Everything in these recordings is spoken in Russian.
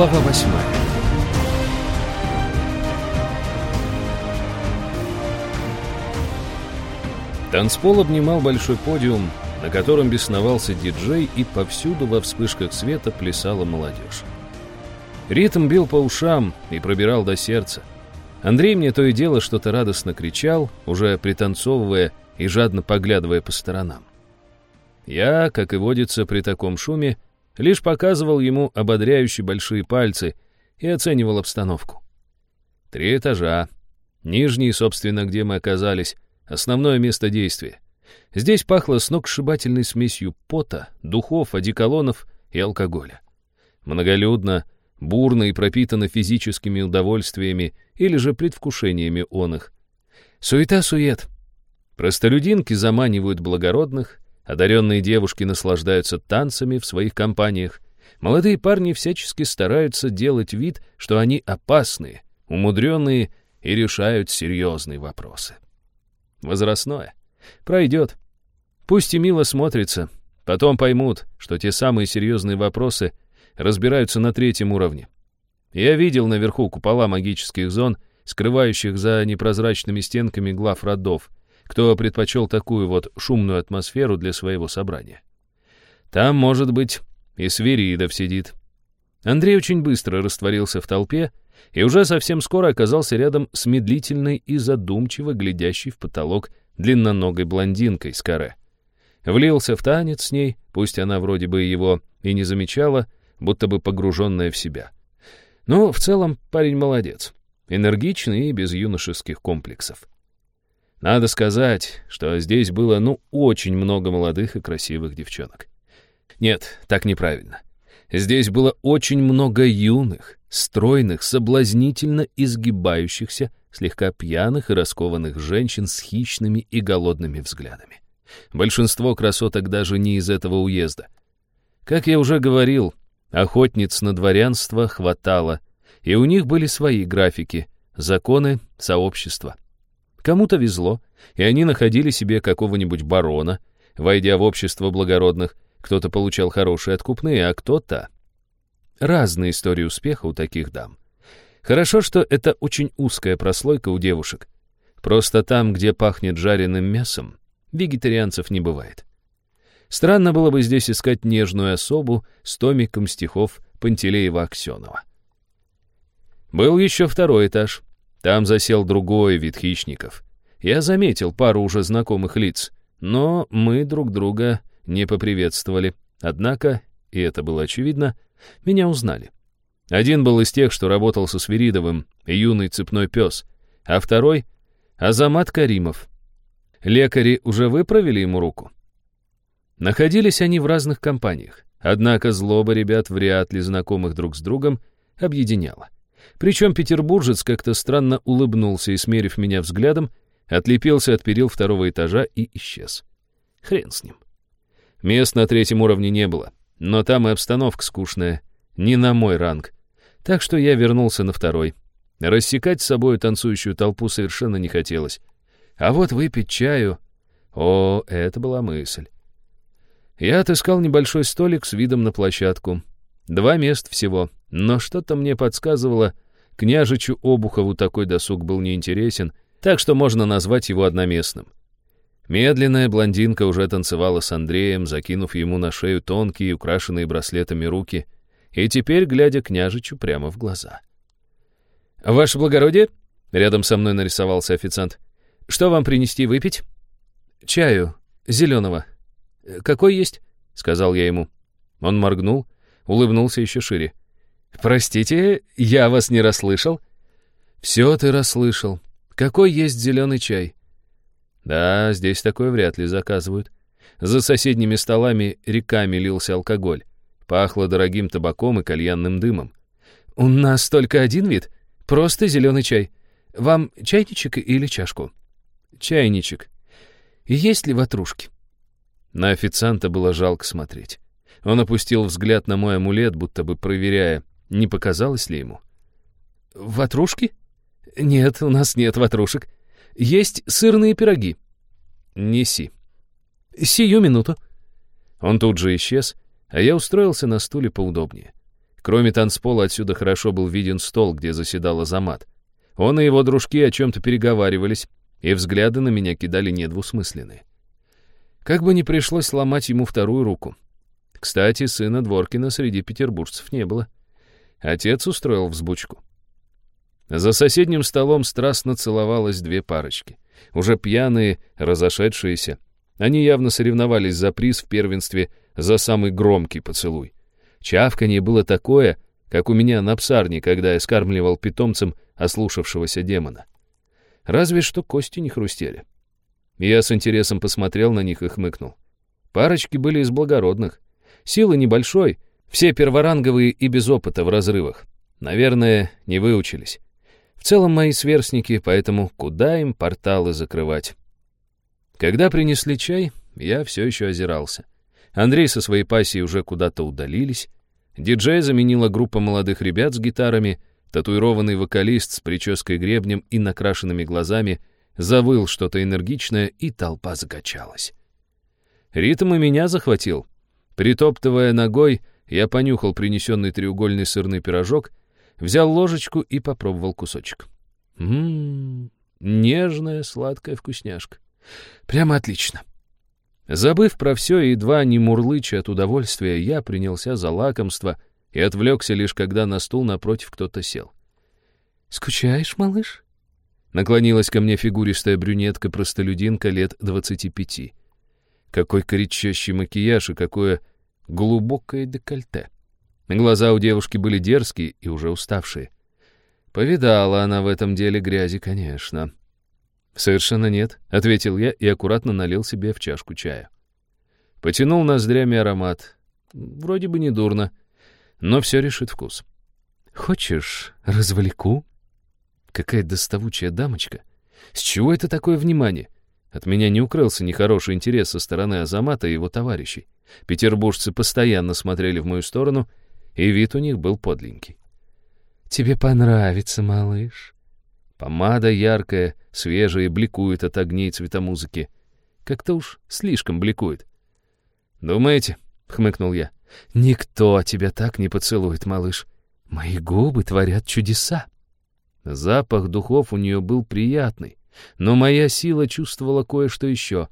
Глава восьмая Танцпол обнимал большой подиум, на котором бесновался диджей, и повсюду во вспышках света плясала молодежь. Ритм бил по ушам и пробирал до сердца. Андрей мне то и дело что-то радостно кричал, уже пританцовывая и жадно поглядывая по сторонам. Я, как и водится при таком шуме, лишь показывал ему ободряющие большие пальцы и оценивал обстановку. Три этажа. Нижний, собственно, где мы оказались, основное место действия. Здесь пахло сногсшибательной смесью пота, духов, одеколонов и алкоголя. Многолюдно, бурно и пропитано физическими удовольствиями или же предвкушениями он их. Суета-сует. Простолюдинки заманивают благородных, одаренные девушки наслаждаются танцами в своих компаниях, молодые парни всячески стараются делать вид, что они опасные, умудренные и решают серьезные вопросы. Возрастное. Пройдет. Пусть и мило смотрится. Потом поймут, что те самые серьезные вопросы разбираются на третьем уровне. Я видел наверху купола магических зон, скрывающих за непрозрачными стенками глав родов, кто предпочел такую вот шумную атмосферу для своего собрания. Там, может быть, и Свиридов сидит. Андрей очень быстро растворился в толпе и уже совсем скоро оказался рядом с медлительной и задумчиво глядящей в потолок длинноногой блондинкой с каре. Влился в танец с ней, пусть она вроде бы его и не замечала, будто бы погруженная в себя. Но в целом парень молодец, энергичный и без юношеских комплексов. Надо сказать, что здесь было ну очень много молодых и красивых девчонок. Нет, так неправильно. Здесь было очень много юных, стройных, соблазнительно изгибающихся, слегка пьяных и раскованных женщин с хищными и голодными взглядами. Большинство красоток даже не из этого уезда. Как я уже говорил, охотниц на дворянство хватало, и у них были свои графики, законы, сообщества. Кому-то везло, и они находили себе какого-нибудь барона, войдя в общество благородных, кто-то получал хорошие откупные, а кто-то... Разные истории успеха у таких дам. Хорошо, что это очень узкая прослойка у девушек. Просто там, где пахнет жареным мясом, вегетарианцев не бывает. Странно было бы здесь искать нежную особу с томиком стихов Пантелеева-Аксенова. Был еще второй этаж. Там засел другой вид хищников. Я заметил пару уже знакомых лиц, но мы друг друга не поприветствовали. Однако, и это было очевидно, меня узнали. Один был из тех, что работал со Свиридовым, юный цепной пес, а второй — Азамат Каримов. Лекари уже выправили ему руку. Находились они в разных компаниях, однако злоба ребят, вряд ли знакомых друг с другом, объединяла. Причем петербуржец как-то странно улыбнулся и, смерив меня взглядом, отлепился от перил второго этажа и исчез. Хрен с ним. Мест на третьем уровне не было, но там и обстановка скучная, не на мой ранг. Так что я вернулся на второй. Рассекать с собой танцующую толпу совершенно не хотелось. А вот выпить чаю... О, это была мысль. Я отыскал небольшой столик с видом на площадку. Два места всего, но что-то мне подсказывало, княжичу Обухову такой досуг был неинтересен, так что можно назвать его одноместным. Медленная блондинка уже танцевала с Андреем, закинув ему на шею тонкие, украшенные браслетами руки, и теперь глядя княжичу прямо в глаза. «Ваше благородие?» — рядом со мной нарисовался официант. «Что вам принести выпить?» «Чаю. Зеленого. Какой есть?» — сказал я ему. Он моргнул, улыбнулся еще шире. «Простите, я вас не расслышал?» «Все ты расслышал. Какой есть зеленый чай?» Да, здесь такое вряд ли заказывают. За соседними столами реками лился алкоголь. Пахло дорогим табаком и кальянным дымом. «У нас только один вид. Просто зеленый чай. Вам чайничек или чашку?» «Чайничек. Есть ли ватрушки?» На официанта было жалко смотреть. Он опустил взгляд на мой амулет, будто бы проверяя, не показалось ли ему. «Ватрушки? Нет, у нас нет ватрушек. Есть сырные пироги. Неси. Сию минуту. Он тут же исчез, а я устроился на стуле поудобнее. Кроме танцпола отсюда хорошо был виден стол, где заседал Азамат. Он и его дружки о чем-то переговаривались, и взгляды на меня кидали недвусмысленные. Как бы ни пришлось ломать ему вторую руку. Кстати, сына Дворкина среди петербуржцев не было. Отец устроил взбучку. За соседним столом страстно целовалось две парочки. Уже пьяные, разошедшиеся. Они явно соревновались за приз в первенстве за самый громкий поцелуй. Чавканье было такое, как у меня на псарне, когда я скармливал питомцам ослушавшегося демона. Разве что кости не хрустели. Я с интересом посмотрел на них и хмыкнул. Парочки были из благородных. Силы небольшой, все перворанговые и без опыта в разрывах. Наверное, не выучились. В целом мои сверстники, поэтому куда им порталы закрывать? Когда принесли чай, я все еще озирался. Андрей со своей пассией уже куда-то удалились. Диджей заменила группа молодых ребят с гитарами, татуированный вокалист с прической гребнем и накрашенными глазами завыл что-то энергичное, и толпа закачалась. Ритм и меня захватил. Притоптывая ногой, я понюхал принесенный треугольный сырный пирожок, взял ложечку и попробовал кусочек. Ммм, нежная сладкая вкусняшка. Прямо отлично. Забыв про все и едва не мурлыча от удовольствия, я принялся за лакомство и отвлекся лишь когда на стул напротив кто-то сел. «Скучаешь, малыш?» Наклонилась ко мне фигуристая брюнетка-простолюдинка лет двадцати пяти. Какой кричащий макияж и какое глубокое декольте. Глаза у девушки были дерзкие и уже уставшие. Повидала она в этом деле грязи, конечно. «Совершенно нет», — ответил я и аккуратно налил себе в чашку чая. Потянул ноздрями аромат. Вроде бы не дурно, но все решит вкус. «Хочешь, развлеку?» Какая доставучая дамочка. С чего это такое внимание? От меня не укрылся нехороший интерес со стороны Азамата и его товарищей. Петербуржцы постоянно смотрели в мою сторону, и вид у них был подленький. «Тебе понравится, малыш», Помада яркая, свежая, бликует от огней цветомузыки. Как-то уж слишком бликует. «Думаете?» — хмыкнул я. «Никто тебя так не поцелует, малыш. Мои губы творят чудеса». Запах духов у нее был приятный, но моя сила чувствовала кое-что еще.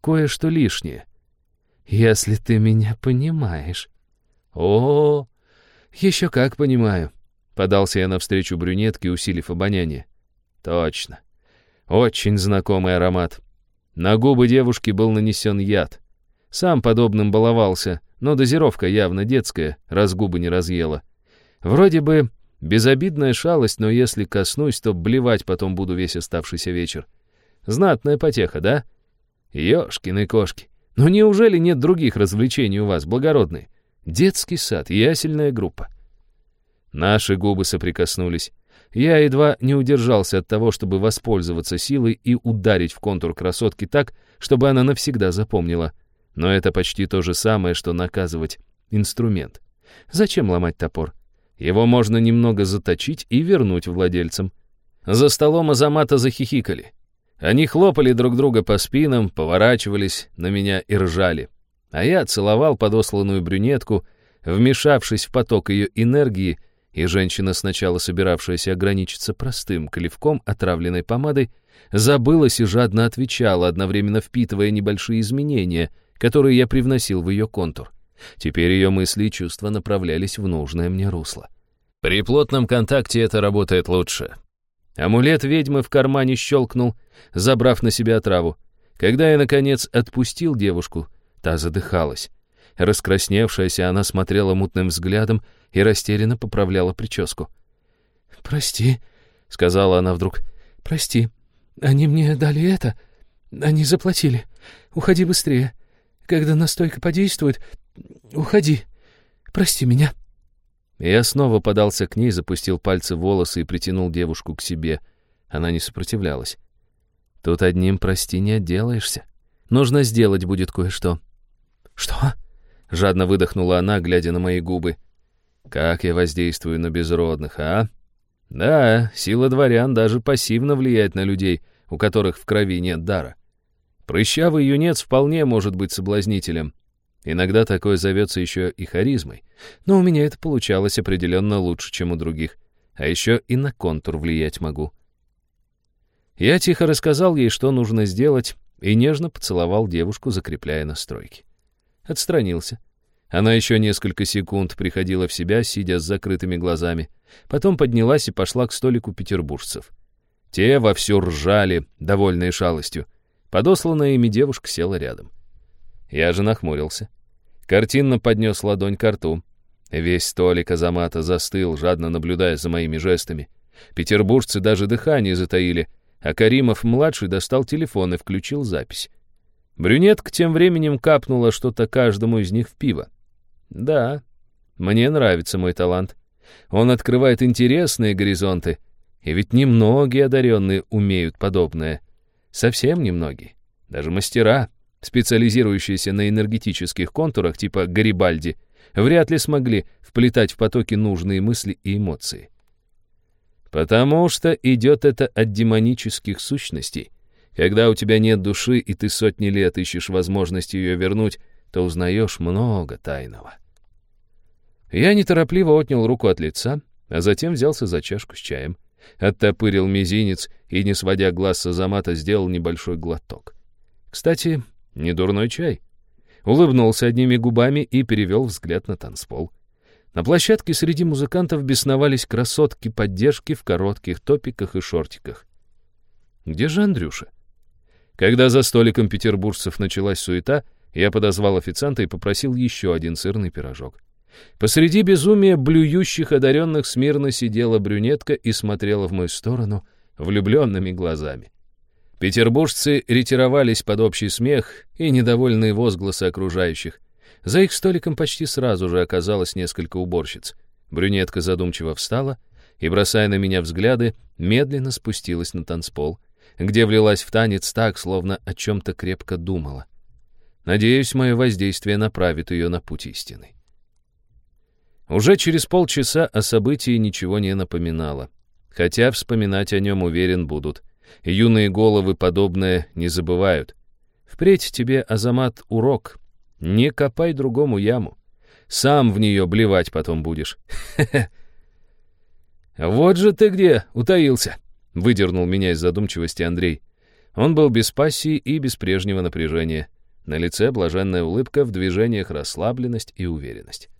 Кое-что лишнее. «Если ты меня понимаешь». «О, еще как понимаю. Подался я навстречу брюнетке, усилив обоняние. Точно. Очень знакомый аромат. На губы девушки был нанесен яд. Сам подобным баловался, но дозировка явно детская, раз губы не разъела. Вроде бы безобидная шалость, но если коснусь, то блевать потом буду весь оставшийся вечер. Знатная потеха, да? Ёшкины кошки. Ну неужели нет других развлечений у вас, благородные? Детский сад, ясельная группа. Наши губы соприкоснулись. Я едва не удержался от того, чтобы воспользоваться силой и ударить в контур красотки так, чтобы она навсегда запомнила. Но это почти то же самое, что наказывать инструмент. Зачем ломать топор? Его можно немного заточить и вернуть владельцам. За столом Азамата захихикали. Они хлопали друг друга по спинам, поворачивались на меня и ржали. А я целовал подосланную брюнетку, вмешавшись в поток ее энергии, и женщина, сначала собиравшаяся ограничиться простым клевком отравленной помадой, забылась и жадно отвечала, одновременно впитывая небольшие изменения, которые я привносил в ее контур. Теперь ее мысли и чувства направлялись в нужное мне русло. При плотном контакте это работает лучше. Амулет ведьмы в кармане щелкнул, забрав на себя отраву. Когда я, наконец, отпустил девушку, та задыхалась. Раскрасневшаяся, она смотрела мутным взглядом и растерянно поправляла прическу. «Прости», — сказала она вдруг, — «прости. Они мне дали это. Они заплатили. Уходи быстрее. Когда настойка подействует, уходи. Прости меня». Я снова подался к ней, запустил пальцы в волосы и притянул девушку к себе. Она не сопротивлялась. «Тут одним прости не отделаешься. Нужно сделать будет кое-что». «Что?» Жадно выдохнула она, глядя на мои губы. «Как я воздействую на безродных, а?» «Да, сила дворян даже пассивно влияет на людей, у которых в крови нет дара. Прыщавый юнец вполне может быть соблазнителем. Иногда такое зовется еще и харизмой. Но у меня это получалось определенно лучше, чем у других. А еще и на контур влиять могу. Я тихо рассказал ей, что нужно сделать, и нежно поцеловал девушку, закрепляя настройки. Отстранился. Она еще несколько секунд приходила в себя, сидя с закрытыми глазами. Потом поднялась и пошла к столику петербуржцев. Те вовсю ржали, довольные шалостью. Подосланная ими девушка села рядом. Я же нахмурился. Картинно поднес ладонь к рту. Весь столик Азамата застыл, жадно наблюдая за моими жестами. Петербуржцы даже дыхание затаили, а Каримов-младший достал телефон и включил запись. Брюнетка тем временем капнула что-то каждому из них в пиво. Да, мне нравится мой талант. Он открывает интересные горизонты, и ведь немногие одаренные умеют подобное. Совсем немногие. Даже мастера, специализирующиеся на энергетических контурах типа Гарибальди, вряд ли смогли вплетать в потоки нужные мысли и эмоции. Потому что идет это от демонических сущностей. Когда у тебя нет души, и ты сотни лет ищешь возможность ее вернуть, то узнаешь много тайного. Я неторопливо отнял руку от лица, а затем взялся за чашку с чаем, оттопырил мизинец и, не сводя глаз с Азамата, сделал небольшой глоток. Кстати, не дурной чай. Улыбнулся одними губами и перевел взгляд на танцпол. На площадке среди музыкантов бесновались красотки поддержки в коротких топиках и шортиках. Где же Андрюша? Когда за столиком петербуржцев началась суета, я подозвал официанта и попросил еще один сырный пирожок. Посреди безумия блюющих одаренных смирно сидела брюнетка и смотрела в мою сторону влюбленными глазами. Петербуржцы ретировались под общий смех и недовольные возгласы окружающих. За их столиком почти сразу же оказалось несколько уборщиц. Брюнетка задумчиво встала и, бросая на меня взгляды, медленно спустилась на танцпол, где влилась в танец так, словно о чем-то крепко думала. Надеюсь, мое воздействие направит ее на путь истины. Уже через полчаса о событии ничего не напоминало. Хотя вспоминать о нем, уверен, будут. Юные головы подобное не забывают. Впредь тебе, Азамат, урок. Не копай другому яму. Сам в нее блевать потом будешь. «Вот же ты где, утаился!» — выдернул меня из задумчивости Андрей. Он был без пассии и без прежнего напряжения. На лице блаженная улыбка, в движениях расслабленность и уверенность.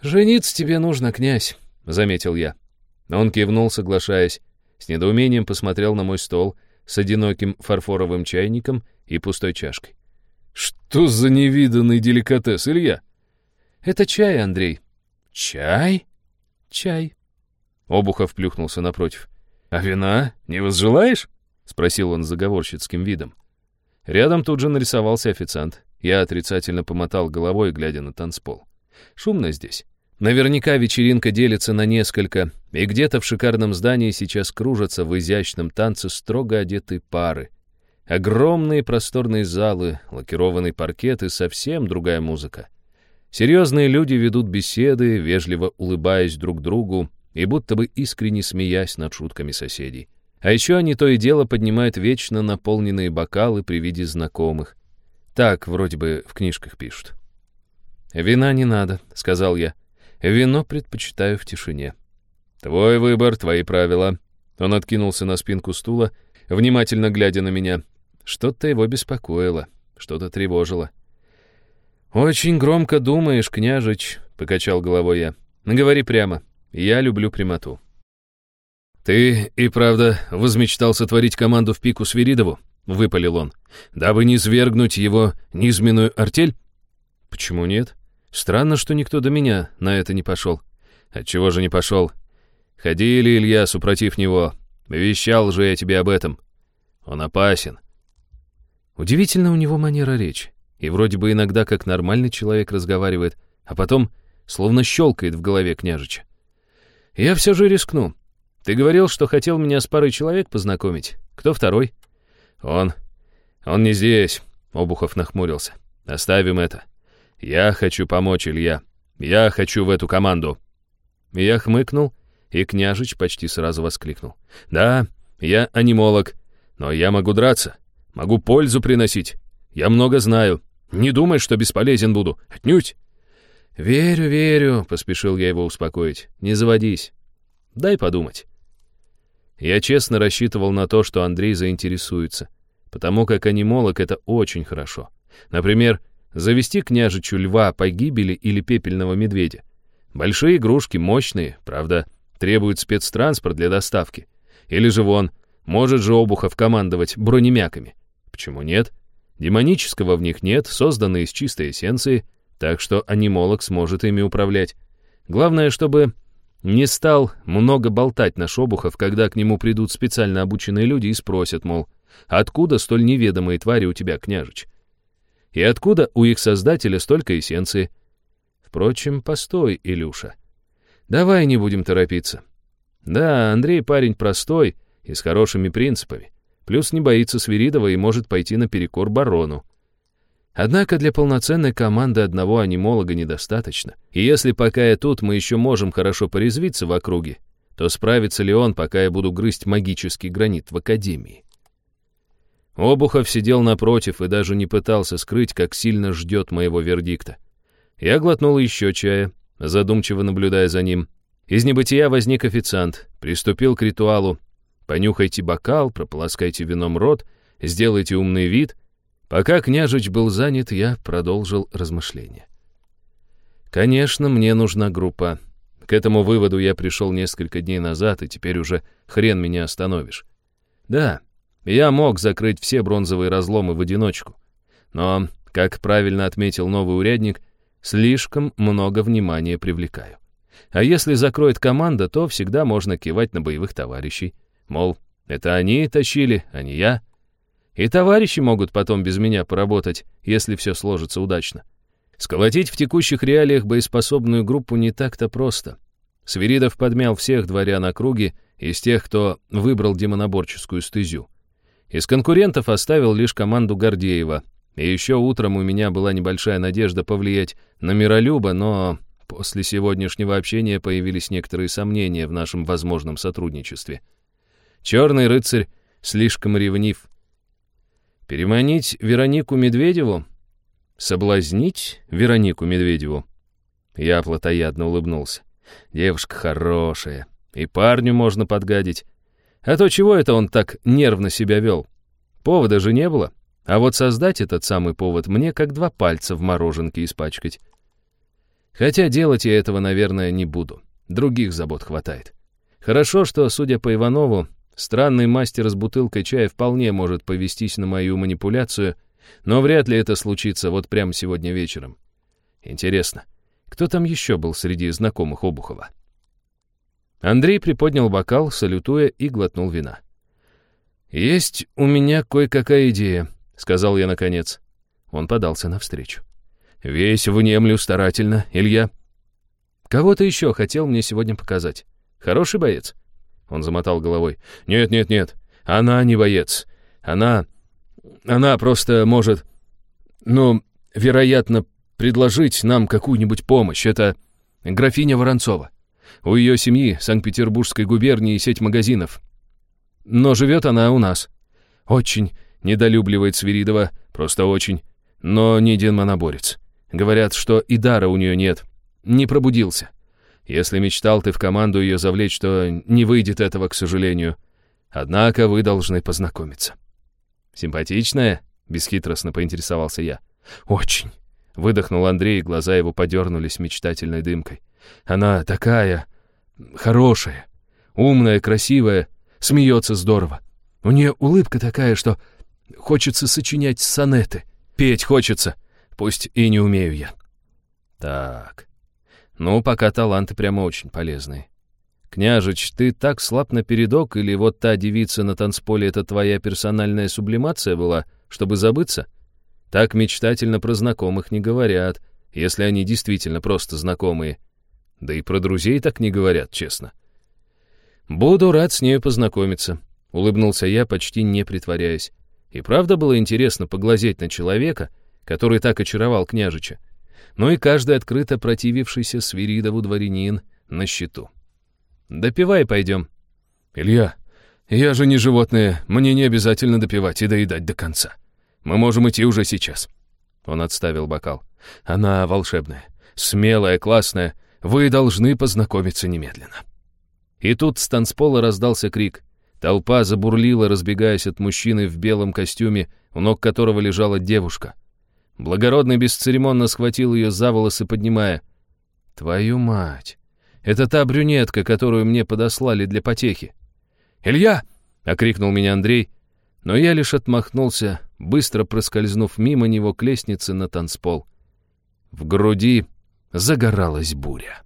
«Жениться тебе нужно, князь», — заметил я. Он кивнул, соглашаясь. С недоумением посмотрел на мой стол с одиноким фарфоровым чайником и пустой чашкой. «Что за невиданный деликатес, Илья?» «Это чай, Андрей». «Чай?» «Чай». Обухов плюхнулся напротив. «А вина не возжелаешь?» — спросил он с заговорщицким видом. Рядом тут же нарисовался официант. Я отрицательно помотал головой, глядя на танцпол. Шумно здесь. Наверняка вечеринка делится на несколько, и где-то в шикарном здании сейчас кружатся в изящном танце строго одетые пары. Огромные просторные залы, лакированный паркет и совсем другая музыка. Серьезные люди ведут беседы, вежливо улыбаясь друг другу и будто бы искренне смеясь над шутками соседей. А еще они то и дело поднимают вечно наполненные бокалы при виде знакомых. Так вроде бы в книжках пишут. «Вина не надо», — сказал я. Вино предпочитаю в тишине. Твой выбор, твои правила. Он откинулся на спинку стула, внимательно глядя на меня. Что-то его беспокоило, что-то тревожило. «Очень громко думаешь, княжич», — покачал головой я. «Говори прямо. Я люблю прямоту». «Ты и правда возмечтал сотворить команду в пику Свиридову?» — выпалил он. «Дабы не свергнуть его низменную артель?» «Почему нет?» Странно, что никто до меня на это не пошел. Отчего же не пошел? Ходили, Илья, супротив него. Вещал же я тебе об этом. Он опасен. Удивительно у него манера речи. И вроде бы иногда как нормальный человек разговаривает, а потом словно щелкает в голове княжича. Я все же рискну. Ты говорил, что хотел меня с парой человек познакомить. Кто второй? Он. Он не здесь. Обухов нахмурился. Оставим это. «Я хочу помочь, Илья. Я хочу в эту команду». Я хмыкнул, и княжич почти сразу воскликнул. «Да, я анимолог, но я могу драться, могу пользу приносить. Я много знаю. Не думай, что бесполезен буду. Отнюдь. «Верю, верю», — поспешил я его успокоить. «Не заводись. Дай подумать». Я честно рассчитывал на то, что Андрей заинтересуется, потому как анимолог — это очень хорошо. Например, завести княжичу льва погибели или пепельного медведя. Большие игрушки, мощные, правда, требуют спецтранспорт для доставки. Или же вон, может же Обухов командовать бронемяками. Почему нет? Демонического в них нет, созданы из чистой эссенции, так что анимолог сможет ими управлять. Главное, чтобы не стал много болтать на Шобухов, когда к нему придут специально обученные люди и спросят, мол, откуда столь неведомые твари у тебя, княжич? И откуда у их создателя столько эссенции? Впрочем, постой, Илюша. Давай не будем торопиться. Да, Андрей парень простой и с хорошими принципами. Плюс не боится Свиридова и может пойти наперекор барону. Однако для полноценной команды одного анимолога недостаточно. И если пока я тут, мы еще можем хорошо порезвиться в округе, то справится ли он, пока я буду грызть магический гранит в академии? Обухов сидел напротив и даже не пытался скрыть, как сильно ждет моего вердикта. Я глотнул еще чая, задумчиво наблюдая за ним. Из небытия возник официант, приступил к ритуалу. Понюхайте бокал, прополоскайте вином рот, сделайте умный вид — Пока княжич был занят, я продолжил размышления. Конечно, мне нужна группа. К этому выводу я пришел несколько дней назад, и теперь уже хрен меня остановишь. Да, я мог закрыть все бронзовые разломы в одиночку. Но, как правильно отметил новый урядник, слишком много внимания привлекаю. А если закроет команда, то всегда можно кивать на боевых товарищей. Мол, это они тащили, а не я. И товарищи могут потом без меня поработать, если все сложится удачно. Сколотить в текущих реалиях боеспособную группу не так-то просто. Свиридов подмял всех дворян округи из тех, кто выбрал демоноборческую стезю. Из конкурентов оставил лишь команду Гордеева. И еще утром у меня была небольшая надежда повлиять на Миролюба, но после сегодняшнего общения появились некоторые сомнения в нашем возможном сотрудничестве. Черный рыцарь слишком ревнив, Переманить Веронику Медведеву? Соблазнить Веронику Медведеву? Я плотоядно улыбнулся. Девушка хорошая, и парню можно подгадить. А то чего это он так нервно себя вел? Повода же не было. А вот создать этот самый повод мне как два пальца в мороженке испачкать. Хотя делать я этого, наверное, не буду. Других забот хватает. Хорошо, что, судя по Иванову, Странный мастер с бутылкой чая вполне может повестись на мою манипуляцию, но вряд ли это случится вот прямо сегодня вечером. Интересно, кто там еще был среди знакомых Обухова? Андрей приподнял бокал, салютуя, и глотнул вина. «Есть у меня кое-какая идея», — сказал я наконец. Он подался навстречу. «Весь внемлю старательно, Илья». «Кого-то еще хотел мне сегодня показать. Хороший боец?» Он замотал головой. «Нет, нет, нет. Она не боец. Она... Она просто может... Ну, вероятно, предложить нам какую-нибудь помощь. Это графиня Воронцова. У ее семьи Санкт-Петербургской губернии сеть магазинов. Но живет она у нас. Очень недолюбливает Свиридова, просто очень. Но не демоноборец. Говорят, что и дара у нее нет. Не пробудился. Если мечтал ты в команду ее завлечь, то не выйдет этого, к сожалению. Однако вы должны познакомиться». «Симпатичная?» — бесхитростно поинтересовался я. «Очень». Выдохнул Андрей, и глаза его подернулись мечтательной дымкой. «Она такая... хорошая, умная, красивая, смеется здорово. У нее улыбка такая, что хочется сочинять сонеты. Петь хочется, пусть и не умею я». «Так, ну, пока таланты прямо очень полезные. Княжич, ты так слаб на передок, или вот та девица на танцполе — это твоя персональная сублимация была, чтобы забыться? Так мечтательно про знакомых не говорят, если они действительно просто знакомые. Да и про друзей так не говорят, честно. Буду рад с нею познакомиться, — улыбнулся я, почти не притворяясь. И правда было интересно поглазеть на человека, который так очаровал княжича но и каждый открыто противившийся Свиридову дворянин на счету. «Допивай пойдем». «Илья, я же не животное, мне не обязательно допивать и доедать до конца. Мы можем идти уже сейчас». Он отставил бокал. «Она волшебная, смелая, классная. Вы должны познакомиться немедленно». И тут с танцпола раздался крик. Толпа забурлила, разбегаясь от мужчины в белом костюме, у ног которого лежала девушка. Благородный бесцеремонно схватил ее за волосы, поднимая. «Твою мать! Это та брюнетка, которую мне подослали для потехи!» «Илья!» — окрикнул меня Андрей, но я лишь отмахнулся, быстро проскользнув мимо него к лестнице на танцпол. В груди загоралась буря.